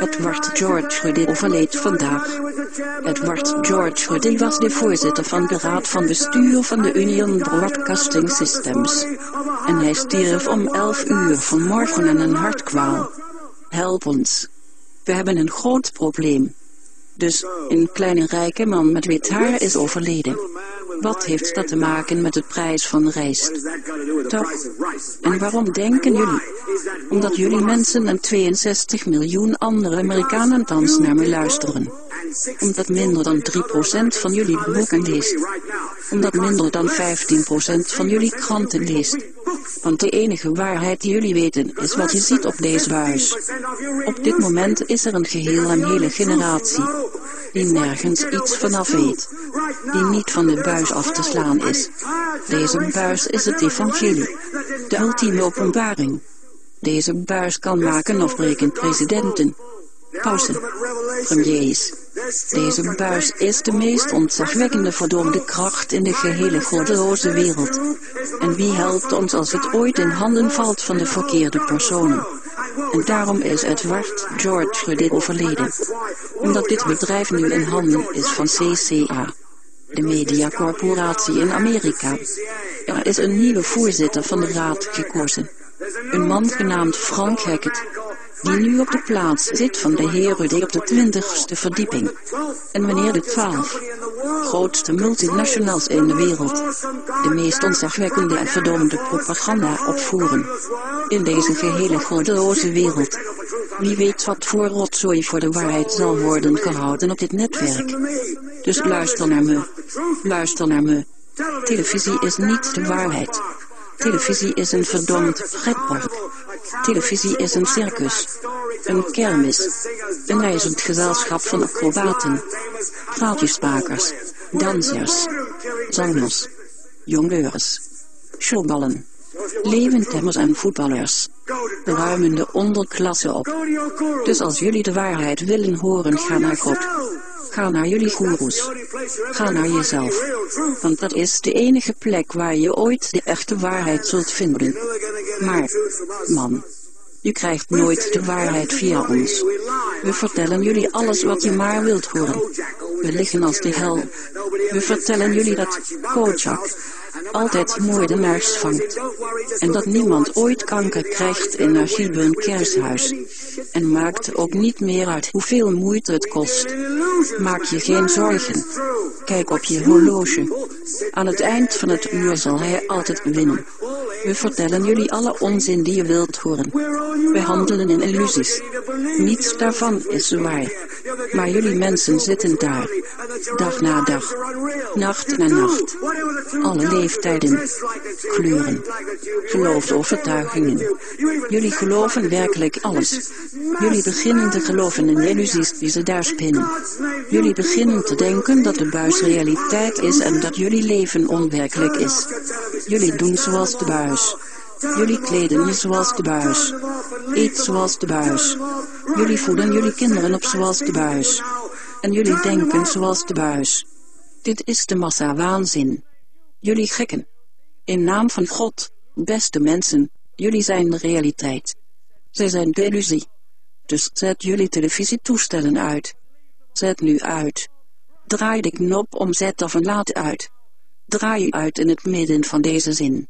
Edward George Hoodie overleed vandaag. Edward George Hoodie was de voorzitter van de raad van bestuur van de Union Broadcasting Systems. En hij stierf om 11 uur vanmorgen aan een hartkwaal. Help ons. We hebben een groot probleem. Dus, een kleine rijke man met wit haar is overleden. Wat heeft dat te maken met de prijs van rijst? Toch? En waarom denken jullie? Omdat jullie mensen en 62 miljoen andere Amerikanen thans naar me luisteren. Omdat minder dan 3% van jullie boeken leest. Omdat minder dan 15% van jullie kranten leest. Want de enige waarheid die jullie weten is wat je ziet op deze buis. Op dit moment is er een geheel en hele generatie die nergens iets vanaf weet, die niet van de buis af te slaan is. Deze buis is het evangelie, de ultieme openbaring. Deze buis kan maken of breken presidenten, pausen, premiers. Deze buis is de meest ontzagwekkende verdomde kracht in de gehele goddeloze wereld. En wie helpt ons als het ooit in handen valt van de verkeerde personen? En daarom is Edward George Goodin overleden. Omdat dit bedrijf nu in handen is van CCA. De mediacorporatie in Amerika. Er is een nieuwe voorzitter van de raad gekozen. Een man genaamd Frank Hackett die nu op de plaats zit van de heer op de twintigste verdieping. En wanneer de twaalf grootste multinationals in de wereld de meest ontzagwekkende en verdomde propaganda opvoeren. In deze gehele goddeloze wereld. Wie weet wat voor rotzooi voor de waarheid zal worden gehouden op dit netwerk. Dus luister naar me. Luister naar me. Televisie is niet de waarheid. Televisie is een verdomd pretpark. Televisie is een circus, een kermis, een reizend gezelschap van acrobaten, praatjesmakers, dansers, zangers, jongleurs, showballen, leventemmers en voetballers. Ruimen de onderklasse op. Dus als jullie de waarheid willen horen, ga naar God. Ga naar jullie goeroes. Ga naar jezelf. Want dat is de enige plek waar je ooit de echte waarheid zult vinden. Maar, man, je krijgt nooit de waarheid via ons. We vertellen jullie alles wat je maar wilt horen. We liggen als de hel. We vertellen jullie dat Kojak altijd moordenaars vangt. En dat niemand ooit kanker krijgt in een Kershuis. En maakt ook niet meer uit hoeveel moeite het kost. Maak je geen zorgen. Kijk op je horloge. Aan het eind van het uur zal hij altijd winnen. We vertellen jullie alle onzin die je wilt horen. We handelen in illusies. Niets daarvan is waar. Maar jullie mensen zitten daar. Dag na dag. Nacht na nacht. Alle leeftijden. Kleuren. Geloofsovertuigingen. Jullie geloven werkelijk alles. Jullie beginnen te geloven in illusies die ze daar spinnen. Jullie beginnen te denken dat de buis realiteit is en dat jullie leven onwerkelijk is. Jullie doen zoals de buis. Jullie kleden je zoals de buis. Eet zoals de buis. Jullie voeden jullie kinderen op zoals de buis. En jullie denken zoals de buis. Dit is de massa waanzin. Jullie gekken. In naam van God, beste mensen, jullie zijn de realiteit. Zij zijn de illusie. Dus zet jullie televisietoestellen uit. Zet nu uit. Draai de knop om zet of een laat uit. Draai uit in het midden van deze zin.